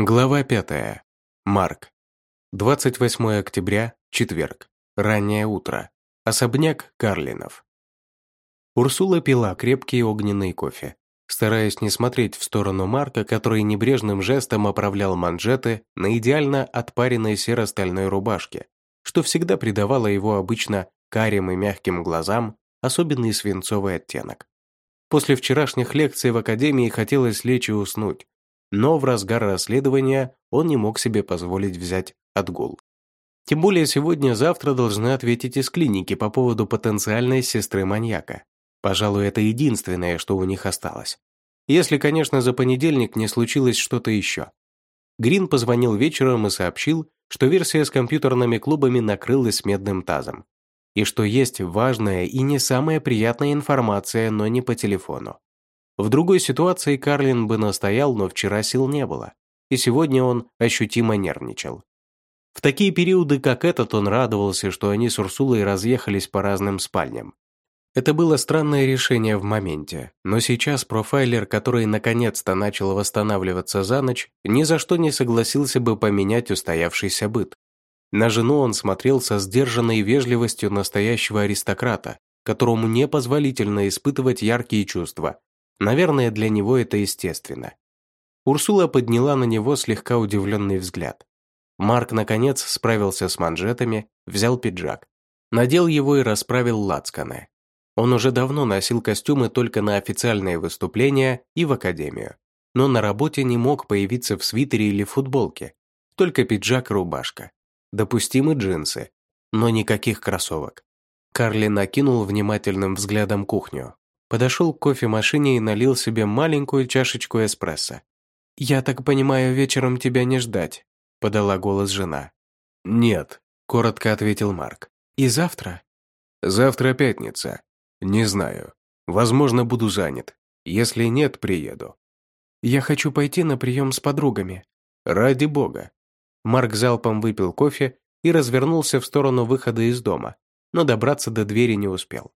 Глава 5. Марк. 28 октября, четверг. Раннее утро. Особняк Карлинов. Урсула пила крепкий огненный кофе, стараясь не смотреть в сторону Марка, который небрежным жестом оправлял манжеты на идеально отпаренной серо-стальной рубашке, что всегда придавало его обычно карим и мягким глазам особенный свинцовый оттенок. После вчерашних лекций в академии хотелось лечь и уснуть, но в разгар расследования он не мог себе позволить взять отгул. Тем более сегодня-завтра должны ответить из клиники по поводу потенциальной сестры маньяка. Пожалуй, это единственное, что у них осталось. Если, конечно, за понедельник не случилось что-то еще. Грин позвонил вечером и сообщил, что версия с компьютерными клубами накрылась медным тазом. И что есть важная и не самая приятная информация, но не по телефону. В другой ситуации Карлин бы настоял, но вчера сил не было, и сегодня он ощутимо нервничал. В такие периоды, как этот, он радовался, что они с Урсулой разъехались по разным спальням. Это было странное решение в моменте, но сейчас профайлер, который наконец-то начал восстанавливаться за ночь, ни за что не согласился бы поменять устоявшийся быт. На жену он смотрел со сдержанной вежливостью настоящего аристократа, которому непозволительно испытывать яркие чувства, Наверное, для него это естественно. Урсула подняла на него слегка удивленный взгляд. Марк, наконец, справился с манжетами, взял пиджак. Надел его и расправил лацканы. Он уже давно носил костюмы только на официальные выступления и в академию. Но на работе не мог появиться в свитере или футболке. Только пиджак и рубашка. Допустимы джинсы. Но никаких кроссовок. Карли накинул внимательным взглядом кухню, Подошел к кофемашине и налил себе маленькую чашечку эспрессо. «Я так понимаю, вечером тебя не ждать», — подала голос жена. «Нет», — коротко ответил Марк. «И завтра?» «Завтра пятница. Не знаю. Возможно, буду занят. Если нет, приеду». «Я хочу пойти на прием с подругами». «Ради бога». Марк залпом выпил кофе и развернулся в сторону выхода из дома, но добраться до двери не успел.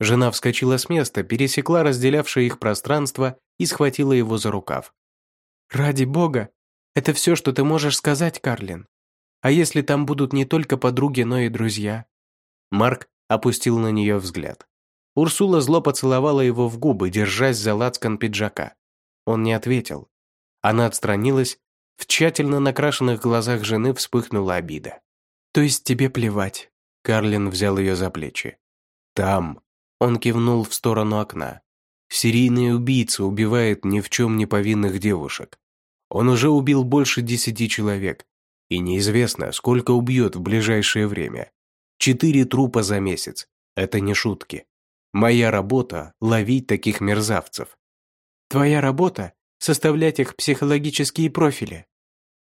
Жена вскочила с места, пересекла разделявшее их пространство и схватила его за рукав. «Ради бога! Это все, что ты можешь сказать, Карлин. А если там будут не только подруги, но и друзья?» Марк опустил на нее взгляд. Урсула зло поцеловала его в губы, держась за лацкан пиджака. Он не ответил. Она отстранилась, в тщательно накрашенных глазах жены вспыхнула обида. «То есть тебе плевать?» Карлин взял ее за плечи. «Там», он кивнул в сторону окна. Серийный убийца убивает ни в чем не повинных девушек. Он уже убил больше десяти человек. И неизвестно, сколько убьет в ближайшее время. Четыре трупа за месяц. Это не шутки. Моя работа – ловить таких мерзавцев. Твоя работа – составлять их психологические профили.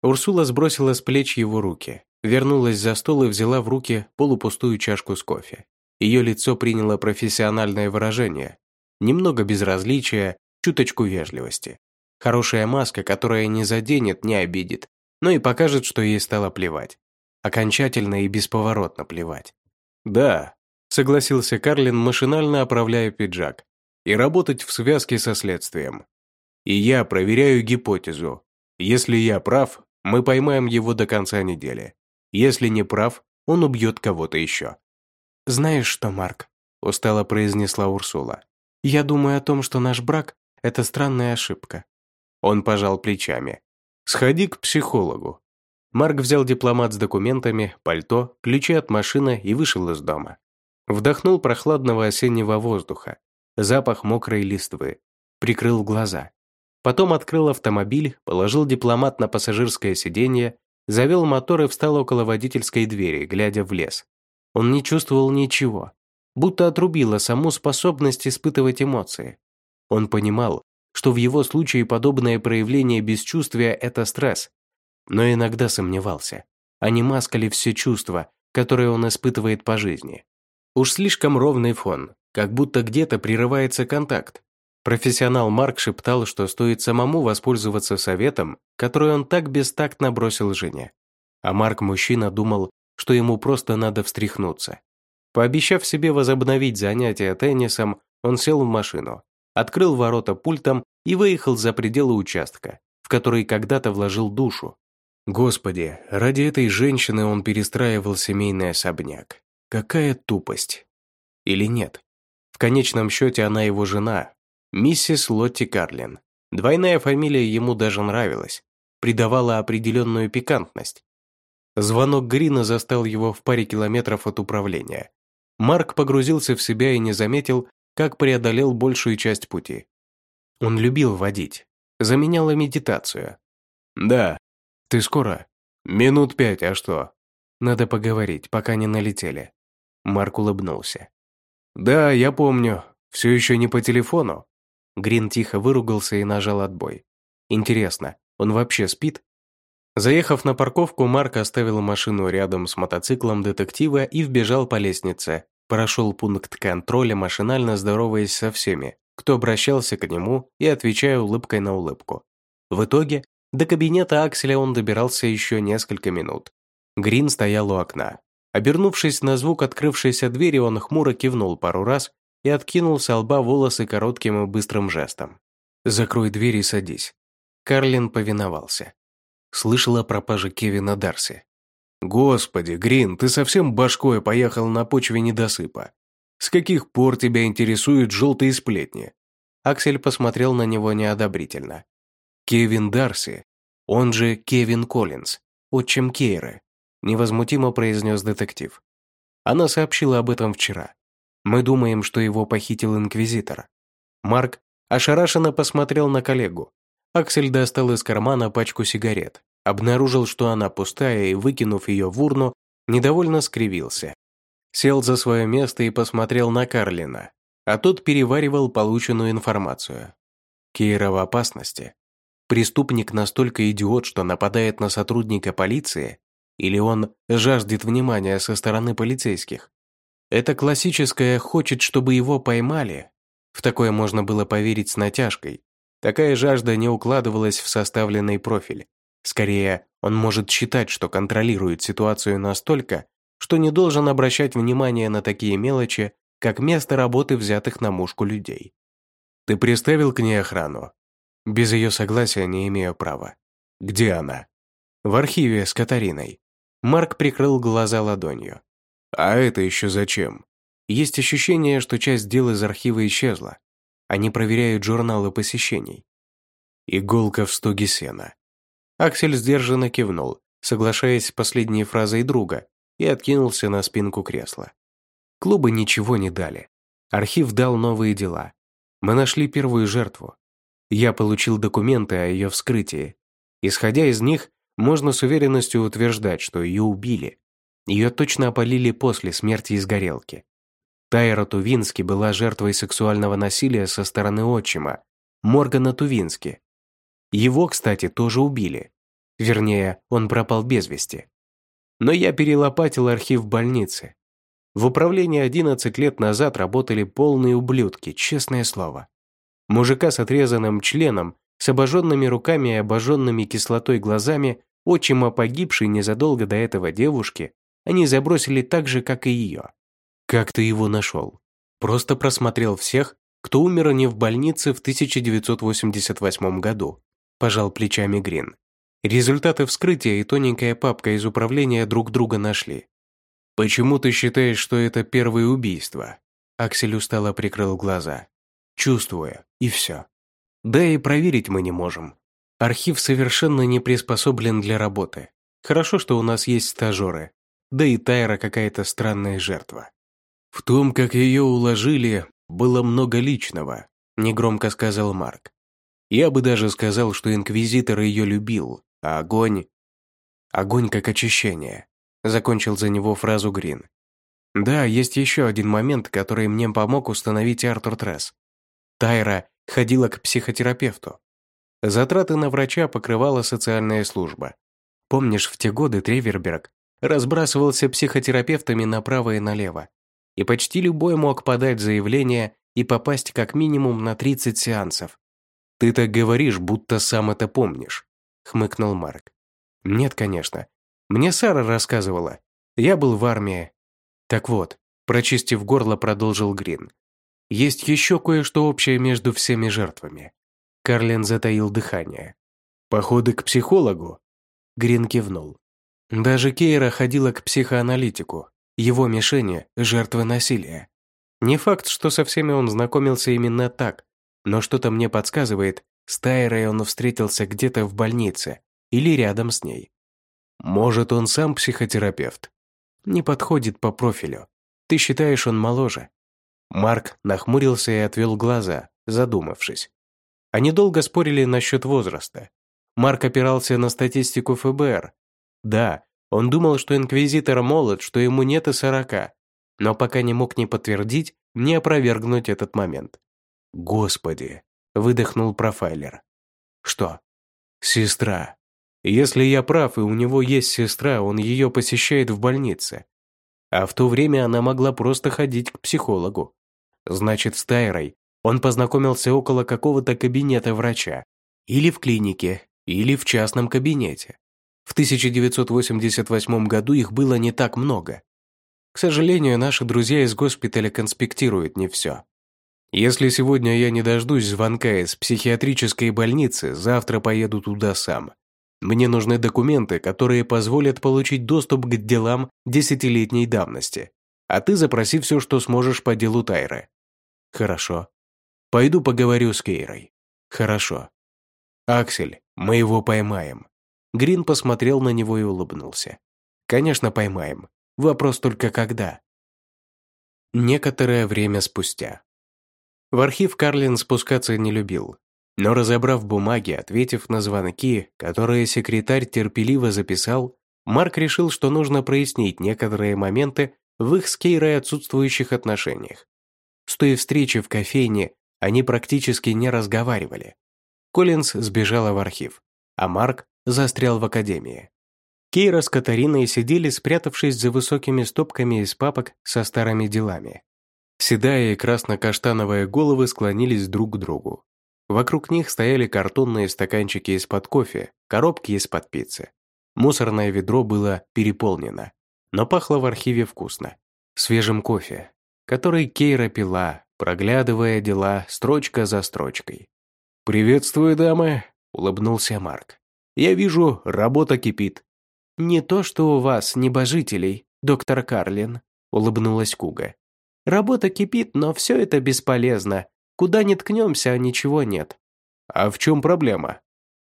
Урсула сбросила с плеч его руки, вернулась за стол и взяла в руки полупустую чашку с кофе. Ее лицо приняло профессиональное выражение. Немного безразличия, чуточку вежливости. Хорошая маска, которая не заденет, не обидит, но и покажет, что ей стало плевать. Окончательно и бесповоротно плевать. «Да», — согласился Карлин, машинально оправляя пиджак, «и работать в связке со следствием. И я проверяю гипотезу. Если я прав, мы поймаем его до конца недели. Если не прав, он убьет кого-то еще. «Знаешь что, Марк?» – устало произнесла Урсула. «Я думаю о том, что наш брак – это странная ошибка». Он пожал плечами. «Сходи к психологу». Марк взял дипломат с документами, пальто, ключи от машины и вышел из дома. Вдохнул прохладного осеннего воздуха, запах мокрой листвы, прикрыл глаза. Потом открыл автомобиль, положил дипломат на пассажирское сиденье, завел мотор и встал около водительской двери, глядя в лес. Он не чувствовал ничего, будто отрубило саму способность испытывать эмоции. Он понимал, что в его случае подобное проявление бесчувствия – это стресс, но иногда сомневался, а не маскали все чувства, которые он испытывает по жизни. Уж слишком ровный фон, как будто где-то прерывается контакт. Профессионал Марк шептал, что стоит самому воспользоваться советом, который он так бестактно бросил жене. А Марк-мужчина думал, что ему просто надо встряхнуться. Пообещав себе возобновить занятия теннисом, он сел в машину, открыл ворота пультом и выехал за пределы участка, в который когда-то вложил душу. Господи, ради этой женщины он перестраивал семейный особняк. Какая тупость. Или нет? В конечном счете она его жена, миссис Лотти Карлин. Двойная фамилия ему даже нравилась, придавала определенную пикантность. Звонок Грина застал его в паре километров от управления. Марк погрузился в себя и не заметил, как преодолел большую часть пути. Он любил водить. Заменяла медитацию. «Да. Ты скоро?» «Минут пять, а что?» «Надо поговорить, пока не налетели». Марк улыбнулся. «Да, я помню. Все еще не по телефону?» Грин тихо выругался и нажал отбой. «Интересно, он вообще спит?» Заехав на парковку, Марк оставил машину рядом с мотоциклом детектива и вбежал по лестнице. Прошел пункт контроля, машинально здороваясь со всеми, кто обращался к нему и отвечая улыбкой на улыбку. В итоге до кабинета Акселя он добирался еще несколько минут. Грин стоял у окна. Обернувшись на звук открывшейся двери, он хмуро кивнул пару раз и откинул с лба волосы коротким и быстрым жестом. «Закрой дверь и садись». Карлин повиновался. Слышала о пропаже Кевина Дарси. «Господи, Грин, ты совсем башкой поехал на почве недосыпа. С каких пор тебя интересуют желтые сплетни?» Аксель посмотрел на него неодобрительно. «Кевин Дарси, он же Кевин Коллинз, отчим Кейры, невозмутимо произнес детектив. Она сообщила об этом вчера. Мы думаем, что его похитил инквизитор. Марк ошарашенно посмотрел на коллегу. Аксель достал из кармана пачку сигарет, обнаружил, что она пустая, и, выкинув ее в урну, недовольно скривился. Сел за свое место и посмотрел на Карлина, а тот переваривал полученную информацию. Кейра в опасности. Преступник настолько идиот, что нападает на сотрудника полиции, или он жаждет внимания со стороны полицейских? Это классическое «хочет, чтобы его поймали». В такое можно было поверить с натяжкой. Такая жажда не укладывалась в составленный профиль. Скорее, он может считать, что контролирует ситуацию настолько, что не должен обращать внимание на такие мелочи, как место работы взятых на мушку людей. Ты приставил к ней охрану? Без ее согласия не имею права. Где она? В архиве с Катариной. Марк прикрыл глаза ладонью. «А это еще зачем?» Есть ощущение, что часть дел из архива исчезла. Они проверяют журналы посещений. Иголка в стоге сена. Аксель сдержанно кивнул, соглашаясь с последней фразой друга, и откинулся на спинку кресла. Клубы ничего не дали. Архив дал новые дела. Мы нашли первую жертву. Я получил документы о ее вскрытии. Исходя из них, можно с уверенностью утверждать, что ее убили. Ее точно опалили после смерти из горелки. Тайра Тувински была жертвой сексуального насилия со стороны отчима, Моргана Тувински. Его, кстати, тоже убили. Вернее, он пропал без вести. Но я перелопатил архив больницы. В управлении 11 лет назад работали полные ублюдки, честное слово. Мужика с отрезанным членом, с обожженными руками и обожженными кислотой глазами Отчима погибшей незадолго до этого девушки они забросили так же, как и ее. Как ты его нашел? Просто просмотрел всех, кто умер не в больнице в 1988 году. Пожал плечами Грин. Результаты вскрытия и тоненькая папка из управления друг друга нашли. «Почему ты считаешь, что это первое убийство?» Аксель устало прикрыл глаза. «Чувствую, и все. Да и проверить мы не можем. Архив совершенно не приспособлен для работы. Хорошо, что у нас есть стажеры. Да и Тайра какая-то странная жертва. В том, как ее уложили, было много личного, негромко сказал Марк. Я бы даже сказал, что Инквизитор ее любил, а огонь... Огонь как очищение. Закончил за него фразу Грин. Да, есть еще один момент, который мне помог установить Артур Тресс. Тайра ходила к психотерапевту. Затраты на врача покрывала социальная служба. Помнишь, в те годы Треверберг разбрасывался психотерапевтами направо и налево, и почти любой мог подать заявление и попасть как минимум на 30 сеансов. «Ты так говоришь, будто сам это помнишь», — хмыкнул Марк. «Нет, конечно. Мне Сара рассказывала. Я был в армии». «Так вот», — прочистив горло, продолжил Грин. «Есть еще кое-что общее между всеми жертвами. Карлин затаил дыхание. Походы к психологу?» Грин кивнул. Даже Кейра ходила к психоаналитику. Его мишени – жертвы насилия. Не факт, что со всеми он знакомился именно так, но что-то мне подсказывает, с Тайрой он встретился где-то в больнице или рядом с ней. Может, он сам психотерапевт? Не подходит по профилю. Ты считаешь, он моложе? Марк нахмурился и отвел глаза, задумавшись. Они долго спорили насчет возраста. Марк опирался на статистику ФБР. Да, он думал, что инквизитор молод, что ему нет и сорока, но пока не мог ни подтвердить, ни опровергнуть этот момент. «Господи!» – выдохнул профайлер. «Что?» «Сестра. Если я прав, и у него есть сестра, он ее посещает в больнице. А в то время она могла просто ходить к психологу. Значит, с Тайрой он познакомился около какого-то кабинета врача. Или в клинике, или в частном кабинете. В 1988 году их было не так много. К сожалению, наши друзья из госпиталя конспектируют не все. Если сегодня я не дождусь звонка из психиатрической больницы, завтра поеду туда сам. Мне нужны документы, которые позволят получить доступ к делам десятилетней давности. А ты запроси все, что сможешь по делу Тайры. Хорошо. Пойду поговорю с Кейрой. Хорошо. Аксель, мы его поймаем. Грин посмотрел на него и улыбнулся. Конечно, поймаем. Вопрос только когда. Некоторое время спустя. В архив Карлин спускаться не любил, но разобрав бумаги, ответив на звонки, которые секретарь терпеливо записал, Марк решил, что нужно прояснить некоторые моменты в их с Кейрой отсутствующих отношениях. С той встречи в кофейне они практически не разговаривали. Коллинз сбежала в архив, а Марк застрял в академии. Кейра с Катариной сидели, спрятавшись за высокими стопками из папок со старыми делами. Седая и красно-каштановые головы склонились друг к другу. Вокруг них стояли картонные стаканчики из-под кофе, коробки из-под пиццы. Мусорное ведро было переполнено, но пахло в архиве вкусно. Свежим кофе, который Кейра пила, проглядывая дела строчка за строчкой. «Приветствую, дамы», — улыбнулся Марк. «Я вижу, работа кипит». «Не то, что у вас, небожителей, доктор Карлин», — улыбнулась Куга. «Работа кипит, но все это бесполезно. Куда ни ткнемся, а ничего нет». «А в чем проблема?»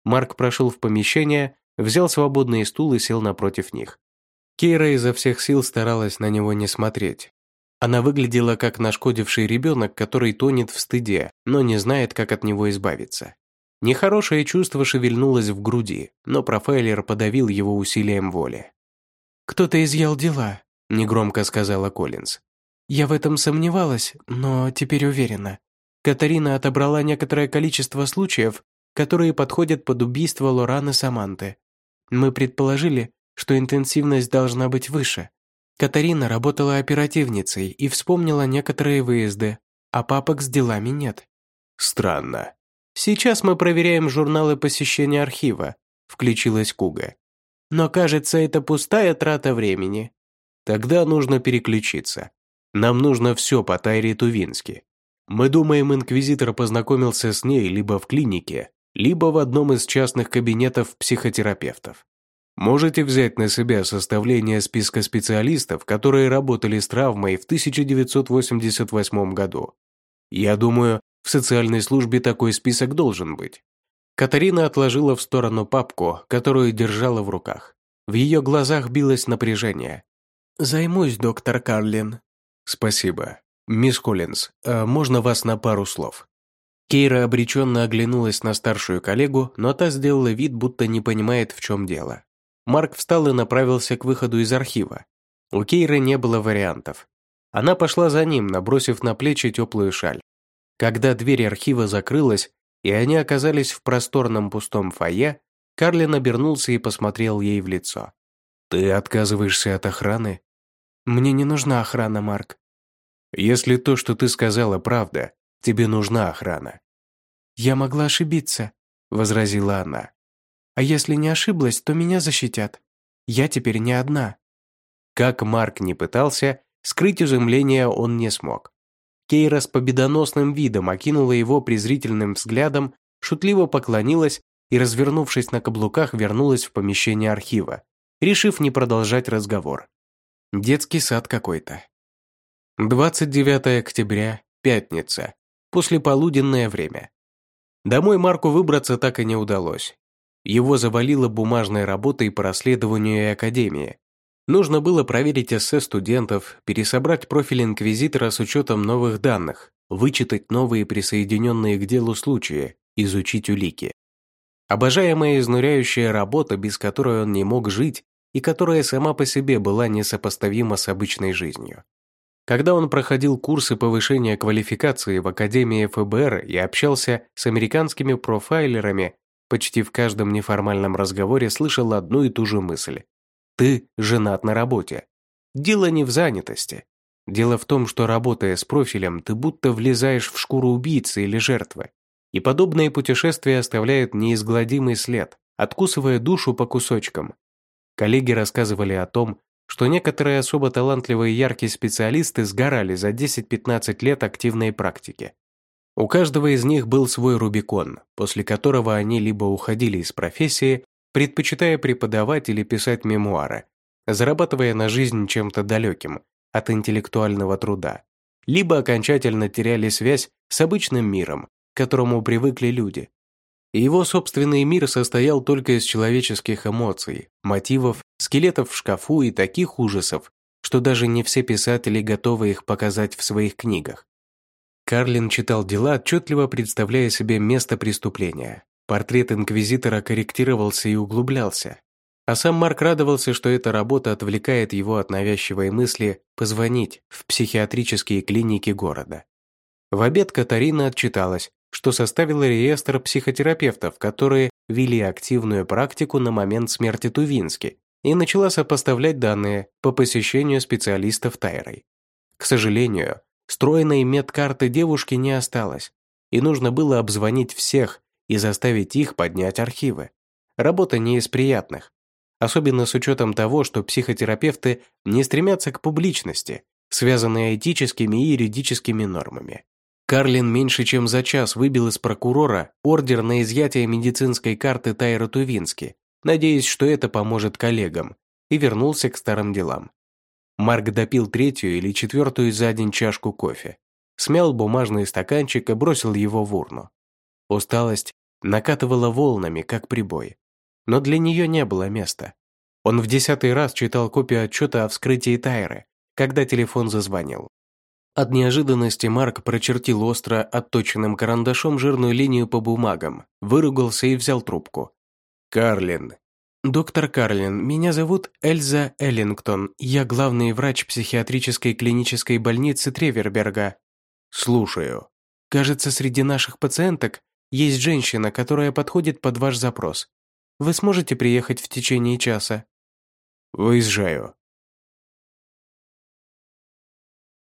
Марк прошел в помещение, взял свободный стул и сел напротив них. Кейра изо всех сил старалась на него не смотреть, она выглядела как нашкодивший ребенок, который тонет в стыде, но не знает, как от него избавиться. Нехорошее чувство шевельнулось в груди, но профайлер подавил его усилием воли. «Кто-то изъял дела», — негромко сказала Коллинз. «Я в этом сомневалась, но теперь уверена. Катарина отобрала некоторое количество случаев, которые подходят под убийство Лораны Саманты. Мы предположили, что интенсивность должна быть выше, Катарина работала оперативницей и вспомнила некоторые выезды, а папок с делами нет. Странно. Сейчас мы проверяем журналы посещения архива, включилась Куга. Но кажется, это пустая трата времени. Тогда нужно переключиться. Нам нужно все по Тайре Тувински. Мы думаем, инквизитор познакомился с ней либо в клинике, либо в одном из частных кабинетов психотерапевтов. Можете взять на себя составление списка специалистов, которые работали с травмой в 1988 году. Я думаю, в социальной службе такой список должен быть. Катарина отложила в сторону папку, которую держала в руках. В ее глазах билось напряжение. «Займусь, доктор Карлин». «Спасибо. Мисс Коллинз, а можно вас на пару слов?» Кейра обреченно оглянулась на старшую коллегу, но та сделала вид, будто не понимает, в чем дело. Марк встал и направился к выходу из архива. У Кейры не было вариантов. Она пошла за ним, набросив на плечи теплую шаль. Когда дверь архива закрылась, и они оказались в просторном пустом фойе, Карлин обернулся и посмотрел ей в лицо. «Ты отказываешься от охраны?» «Мне не нужна охрана, Марк». «Если то, что ты сказала, правда, тебе нужна охрана». «Я могла ошибиться», — возразила она. А если не ошиблась, то меня защитят. Я теперь не одна». Как Марк не пытался, скрыть изумление он не смог. Кейра с победоносным видом окинула его презрительным взглядом, шутливо поклонилась и, развернувшись на каблуках, вернулась в помещение архива, решив не продолжать разговор. Детский сад какой-то. 29 октября, пятница. Послеполуденное время. Домой Марку выбраться так и не удалось. Его завалило бумажной работой по расследованию и академии. Нужно было проверить эссе студентов, пересобрать профиль инквизитора с учетом новых данных, вычитать новые присоединенные к делу случаи, изучить улики. Обожаемая изнуряющая работа, без которой он не мог жить и которая сама по себе была несопоставима с обычной жизнью. Когда он проходил курсы повышения квалификации в Академии ФБР и общался с американскими профайлерами, почти в каждом неформальном разговоре слышал одну и ту же мысль. «Ты женат на работе». Дело не в занятости. Дело в том, что работая с профилем, ты будто влезаешь в шкуру убийцы или жертвы. И подобные путешествия оставляют неизгладимый след, откусывая душу по кусочкам. Коллеги рассказывали о том, что некоторые особо талантливые и яркие специалисты сгорали за 10-15 лет активной практики. У каждого из них был свой Рубикон, после которого они либо уходили из профессии, предпочитая преподавать или писать мемуары, зарабатывая на жизнь чем-то далеким от интеллектуального труда, либо окончательно теряли связь с обычным миром, к которому привыкли люди, его собственный мир состоял только из человеческих эмоций, мотивов, скелетов в шкафу и таких ужасов, что даже не все писатели готовы их показать в своих книгах. Карлин читал дела, отчетливо представляя себе место преступления. Портрет инквизитора корректировался и углублялся. А сам Марк радовался, что эта работа отвлекает его от навязчивой мысли позвонить в психиатрические клиники города. В обед Катарина отчиталась, что составила реестр психотерапевтов, которые вели активную практику на момент смерти Тувински, и начала сопоставлять данные по посещению специалистов Тайрой. К сожалению, стройной медкарты девушки не осталось, и нужно было обзвонить всех и заставить их поднять архивы. Работа не из приятных, особенно с учетом того, что психотерапевты не стремятся к публичности, связанной этическими и юридическими нормами. Карлин меньше чем за час выбил из прокурора ордер на изъятие медицинской карты Тайра Тувински, надеясь, что это поможет коллегам, и вернулся к старым делам. Марк допил третью или четвертую за день чашку кофе, смял бумажный стаканчик и бросил его в урну. Усталость накатывала волнами, как прибой. Но для нее не было места. Он в десятый раз читал копию отчета о вскрытии Тайры, когда телефон зазвонил. От неожиданности Марк прочертил остро отточенным карандашом жирную линию по бумагам, выругался и взял трубку. «Карлин». «Доктор Карлин, меня зовут Эльза Эллингтон. Я главный врач психиатрической клинической больницы Треверберга». «Слушаю». «Кажется, среди наших пациенток есть женщина, которая подходит под ваш запрос. Вы сможете приехать в течение часа?» «Выезжаю».